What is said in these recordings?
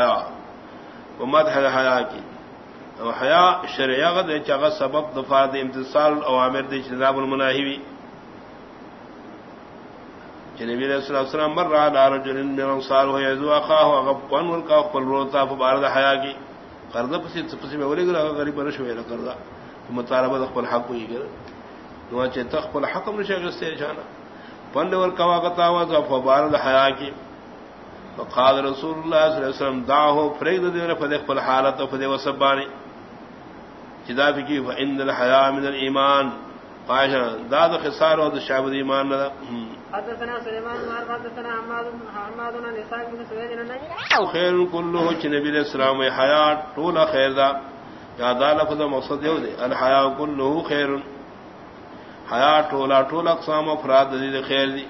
مد حیا کی حیا شریعت چغ سبب دفاع امتصال اوامر دی نظام المناہی جنبی علیہ الصلوۃ والسلام مر على رجل من انصار هو يذو اخاه غبن ورقا قل روتا فبارد حیا کی قرض پسی پسی میں ولی گلا غریب نہ شوی قرض. مطالبہ خپل حق ہوئی گل نو چ تخپل حکم نشے گستے جانا پند ورقا وقتا وا فبارد حیا کی فقال رسول الله صلى الله عليه وسلم دعه فريد دين فدخ في الحالة فدي وسباني جدا فكي فإن الحياة من الإيمان. قاشا داد خسار ود الشعب الإيمان ندا حدثنا سليمان مار حدثنا عماد عماد بن إسحاق بن سويد النبي خير كله نبي الإسلام حياة طول خير ذا يا ذا لفظ مقصد يودي الحياة كله خير حياة طول طول أقسام أفراد ذي خير ذي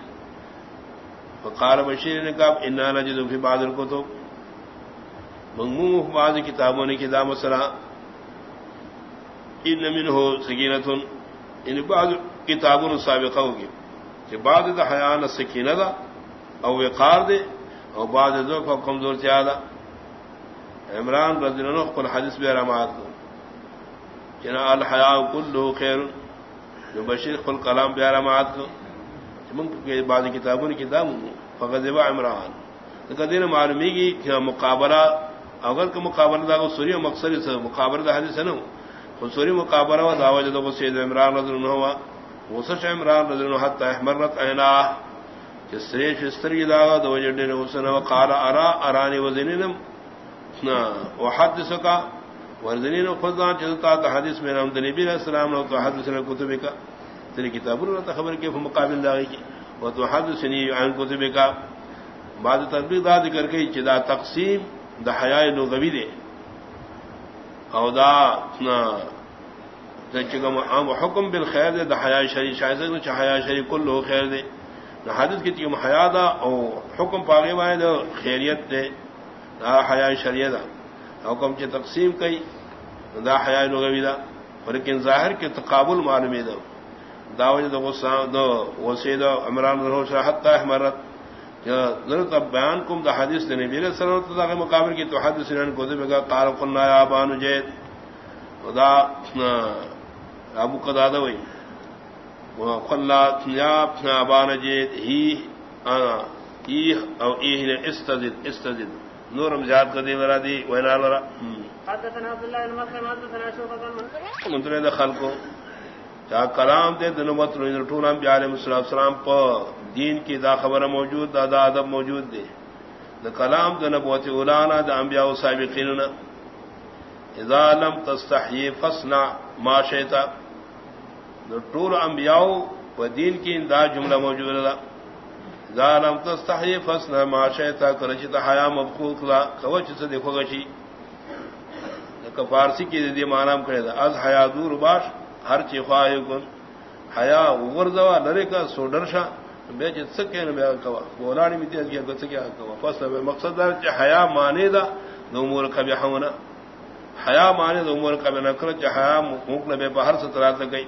فقال بشیر نے کہا، انا نجد فی بعض الكتب. مغموم بعض کتابوں نے کتاب مسئلہ، ان من ہو سکینت. ان بعض کتابوں نے سابقہ ہوگی، کہ بعض دا حیان سکینہ دا، او وقار دے، او بعض دو کو کمزور زیادہ۔ عمران رضی اللہ عنہ قل حدیث بے رحمات کو جنا الحیاء کلو خیر جو بشیر قل کلام بے رحمات کو بعض کتابوں کی دم فقط عمران. دن معلومی کی کہ مقابلہ اگر کا مقابلہ دا سوری مقصد سے مقابلہ دا حدیث ہے نا سوری مقابلہ و دعوت جو سید عمران رضی اللہ ہوا وہ عمران رضی اللہ حتی احمرت عینا جس سریش استری دا دو جڑے نے حسن وقال ارا، ارانی وزنینم وحدث کا. ورزنین خدا چلتا حدیث میں نام نبی علیہ السلام نے تو حدیث نے کتب کا. تیری کتاب اللہ خبر کے مقابل داغی کی وہ تو حد سنی عن کتب کا بعد تربیت دا ذکر کے چدا تقسیم دا حیا لغوی دے او دا عام حکم بالخیر دے دا حیا شری شاید نے حیا شری کل ہو خیر دے نہ حادث کی تیم حیا دا او حکم پاگے وائے دا خیریت دے دا حیا شریعت دا حکم کی تقسیم کئی دا حیا لغوی دا لیکن ظاہر کے تقابل معلومی دا داوج دو دو وسید عمران رہو شاہت احمرت. ضرورت اب بیان کم دا حدیث نے نبی علیہ السلام کے مقابل کی تو حدیث نے کو دے گا قال قلنا یا بان جید. خدا ابو قدا دوئی وقلا یا اپنا بان جید ہی انا ای او ای نے استزد استزد. نورم زیاد قدی ورا دی وینا لرا. حدثنا عبد الله حدثنا شوفة منتنے دخل کو چاہ کلام دے دنوت ٹونام یعنی بیال السلام پ دین کی دا خبر موجود، دا دا ادب موجود دے۔ دا کلام دا نبوت اولانا، دا انبیاء و سابقین اذا لم تستحیی فصنا ما شیطا دا انبیاء و دین کی دا جملہ موجود دا اذا لم تستحیی فصنا ما حیا مبخوک لا کوچ سے دیکھو گشی فارسی کی دی معنی کرے دا۔ از حیا دور باش ہر چی خواہ کن، حیا ورزوا لرے کا سو ڈرشا بے جت سکے نہ بیان کوا، بولانی می تے کیا گت کیا کوا۔ فصل میں مقصد دار چ حیا مانے دا، دو امور کبھی ہونا حیا مانے دو امور کبھی نہ کر چ حیا مخ بے باہر سے ترات گئی